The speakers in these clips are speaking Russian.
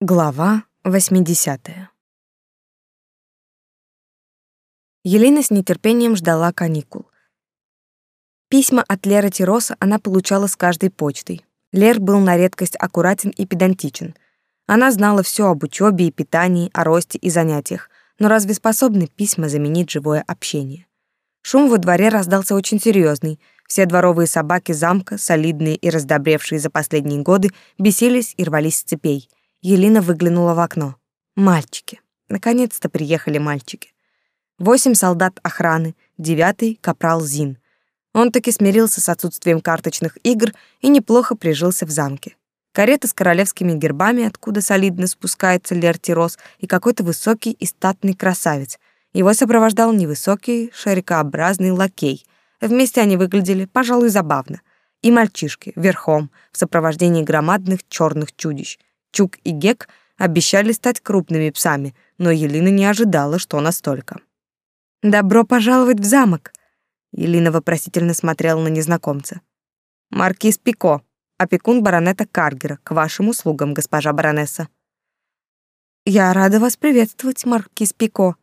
Глава 80. Елена с нетерпением ждала каникул. Письма от Леры Тироса она получала с каждой почтой. Лер был на редкость аккуратен и педантичен. Она знала все об учебе и питании, о росте и занятиях, но разве способны письма заменить живое общение? Шум во дворе раздался очень серьезный. Все дворовые собаки замка, солидные и раздобревшие за последние годы, бесились и рвались с цепей — Елена выглянула в окно. Мальчики. Наконец-то приехали мальчики. Восемь солдат охраны, девятый — капрал Зин. Он таки смирился с отсутствием карточных игр и неплохо прижился в замке. Карета с королевскими гербами, откуда солидно спускается Лертирос, и какой-то высокий и статный красавец. Его сопровождал невысокий, шарикообразный лакей. Вместе они выглядели, пожалуй, забавно. И мальчишки, верхом, в сопровождении громадных черных чудищ. Чук и Гек обещали стать крупными псами, но Елена не ожидала, что настолько. «Добро пожаловать в замок!» Елена вопросительно смотрела на незнакомца. «Маркиз Пико, опекун баронета Каргера, к вашим услугам, госпожа баронесса». «Я рада вас приветствовать, Маркиз Пико.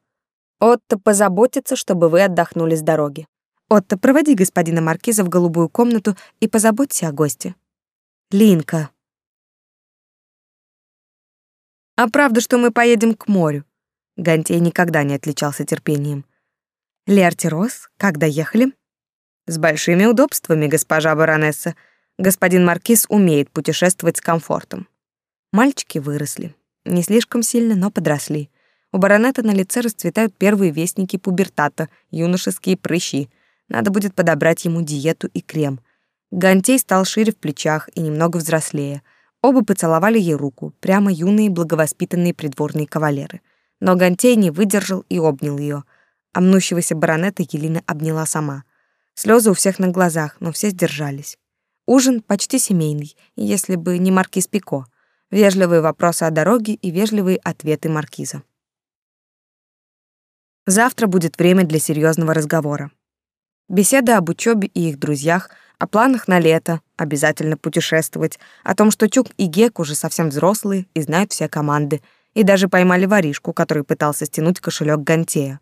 Отто позаботится, чтобы вы отдохнули с дороги. Отто, проводи господина Маркиза в голубую комнату и позаботься о госте». «Линка, а правда, что мы поедем к морю? Гантей никогда не отличался терпением. Лерти Рос, как доехали? С большими удобствами, госпожа баронесса. Господин маркиз умеет путешествовать с комфортом. Мальчики выросли. Не слишком сильно, но подросли. У баронета на лице расцветают первые вестники пубертата, юношеские прыщи. Надо будет подобрать ему диету и крем. Гантей стал шире в плечах и немного взрослее — Оба поцеловали ей руку, прямо юные благовоспитанные придворные кавалеры. Но Гантей не выдержал и обнял ее. А мнущегося баронета Елена обняла сама. Слезы у всех на глазах, но все сдержались. Ужин почти семейный, если бы не маркиз Пико. Вежливые вопросы о дороге и вежливые ответы маркиза. Завтра будет время для серьезного разговора. Беседа об учебе и их друзьях — о планах на лето, обязательно путешествовать, о том, что Чук и Гек уже совсем взрослые и знают все команды, и даже поймали воришку, который пытался стянуть кошелек Гантея.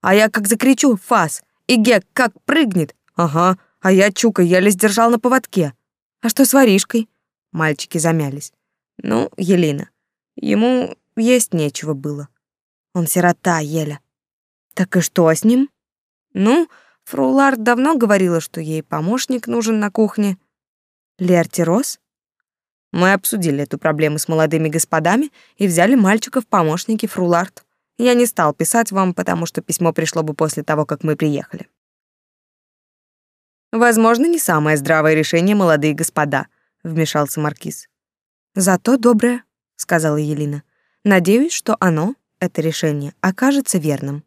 А я как закричу «Фас!» и Гек как прыгнет. Ага, а я Чука еле сдержал на поводке. А что с воришкой? Мальчики замялись. Ну, Елена, ему есть нечего было. Он сирота, Еля. Так и что с ним? Ну, Фрулар давно говорила, что ей помощник нужен на кухне. Лерти Рос? Мы обсудили эту проблему с молодыми господами и взяли мальчика в помощники Фрулард. Я не стал писать вам, потому что письмо пришло бы после того, как мы приехали. Возможно, не самое здравое решение, молодые господа, вмешался маркиз. Зато доброе, сказала Елена. Надеюсь, что оно, это решение, окажется верным.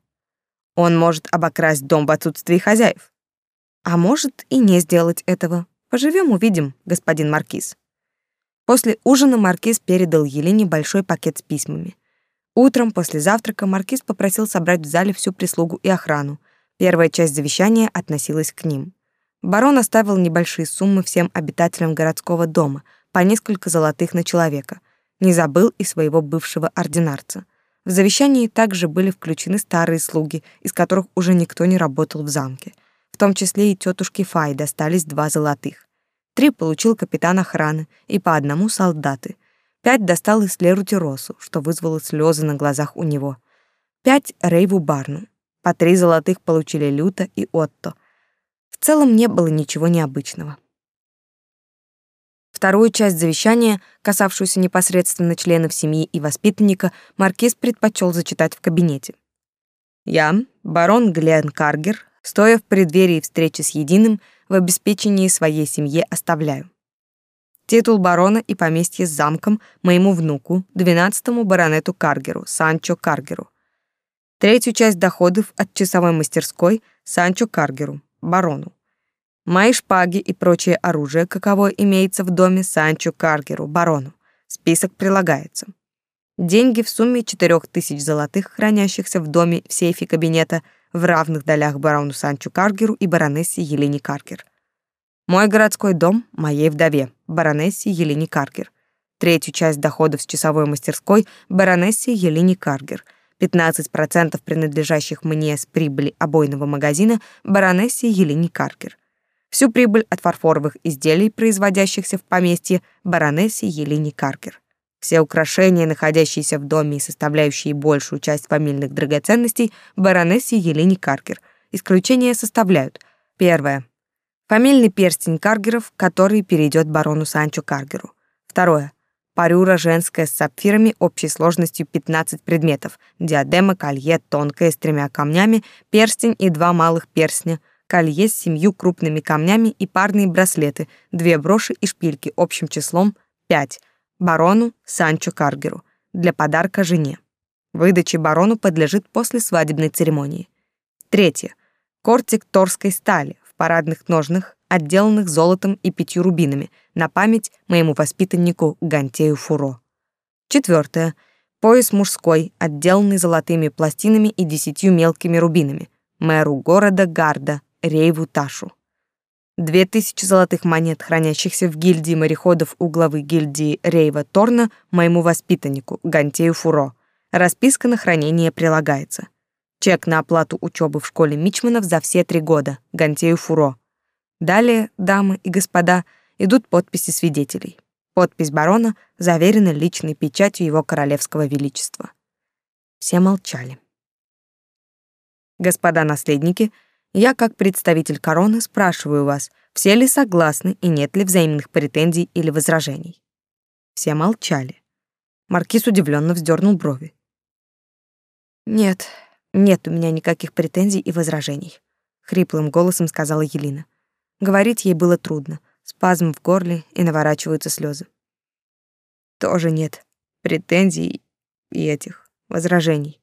Он может обокрасть дом в отсутствии хозяев. А может и не сделать этого. Поживем, увидим, господин маркиз. После ужина маркиз передал Елене большой пакет с письмами. Утром после завтрака маркиз попросил собрать в зале всю прислугу и охрану. Первая часть завещания относилась к ним. Барон оставил небольшие суммы всем обитателям городского дома, по несколько золотых на человека. Не забыл и своего бывшего ординарца. В завещании также были включены старые слуги, из которых уже никто не работал в замке. В том числе и тетушке Фай достались два золотых. Три получил капитан охраны и по одному солдаты. Пять достал из Леру Тиросу, что вызвало слезы на глазах у него. Пять Рейву Барну. По три золотых получили Люта и Отто. В целом не было ничего необычного. Вторую часть завещания, касавшуюся непосредственно членов семьи и воспитанника, маркиз предпочел зачитать в кабинете. «Я, барон Глен Каргер, стоя в преддверии встречи с Единым, в обеспечении своей семье оставляю. Титул барона и поместье с замком моему внуку, двенадцатому баронету Каргеру, Санчо Каргеру. Третью часть доходов от часовой мастерской Санчо Каргеру, барону. Мои шпаги и прочее оружие, каково имеется в доме Санчо Каргеру, барону. Список прилагается. Деньги в сумме четырех тысяч золотых, хранящихся в доме в сейфе кабинета, в равных долях барону Санчо Каргеру и баронессе Елене Каргер. Мой городской дом моей вдове, баронессе Елене Каргер. третью часть доходов с часовой мастерской баронессе Елене Каргер, 15% принадлежащих мне с прибыли обойного магазина баронессе Елене Каргер, всю прибыль от фарфоровых изделий, производящихся в поместье баронессе Елене Каргер. Все украшения, находящиеся в доме и составляющие большую часть фамильных драгоценностей, баронессе Елене Каргер. Исключения составляют. Первое. Фамильный перстень Каргеров, который перейдет барону Санчо Каргеру. Второе. Парюра женская с сапфирами общей сложностью 15 предметов. Диадема, колье, тонкое с тремя камнями, перстень и два малых перстня, колье с семью крупными камнями и парные браслеты, две броши и шпильки общим числом 5. Барону Санчо Каргеру для подарка жене. Выдаче барону подлежит после свадебной церемонии. Третье. Кортик торской стали в парадных ножнах, отделанных золотом и пятью рубинами, на память моему воспитаннику Гантею Фуро. Четвертое. Пояс мужской, отделанный золотыми пластинами и десятью мелкими рубинами, мэру города Гарда, Рейву Ташу. Две тысячи золотых монет, хранящихся в гильдии мореходов у главы гильдии Рейва Торна, моему воспитаннику Гантею Фуро. Расписка на хранение прилагается. Чек на оплату учебы в школе Мичманов за все три года. Гантею Фуро. Далее, дамы и господа, идут подписи свидетелей. Подпись барона заверена личной печатью его королевского величества. Все молчали. Господа наследники, я, как представитель короны, спрашиваю вас, все ли согласны и нет ли взаимных претензий или возражений. Все молчали. Маркиз удивленно вздернул брови. Нет, нет у меня никаких претензий и возражений, хриплым голосом сказала Елена. Говорить ей было трудно. Спазм в горле и наворачиваются слезы. Тоже нет претензий и этих возражений.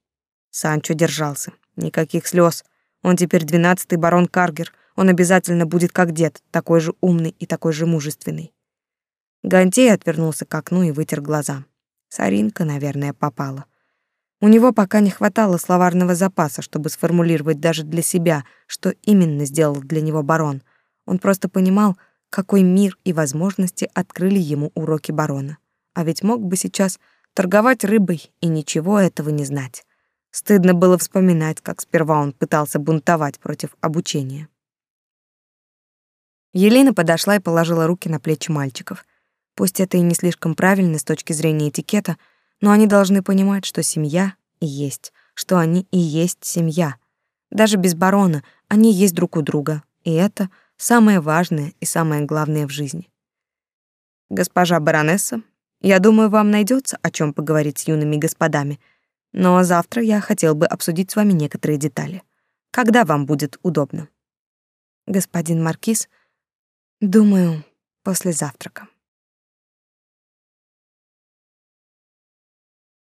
Санчо держался. Никаких слез. Он теперь двенадцатый барон Каргер. Он обязательно будет как дед, такой же умный и такой же мужественный. Гантей отвернулся к окну и вытер глаза. Саринка, наверное, попала. У него пока не хватало словарного запаса, чтобы сформулировать даже для себя, что именно сделал для него барон. Он просто понимал, какой мир и возможности открыли ему уроки барона. А ведь мог бы сейчас торговать рыбой и ничего этого не знать. Стыдно было вспоминать, как сперва он пытался бунтовать против обучения. Елена подошла и положила руки на плечи мальчиков. Пусть это и не слишком правильно с точки зрения этикета, но они должны понимать, что семья и есть, что они и есть семья. Даже без барона они есть друг у друга, и это — самое важное и самое главное в жизни. Госпожа баронесса, я думаю, вам найдется о чем поговорить с юными господами, но завтра я хотел бы обсудить с вами некоторые детали. Когда вам будет удобно? Господин маркиз, думаю, после завтрака.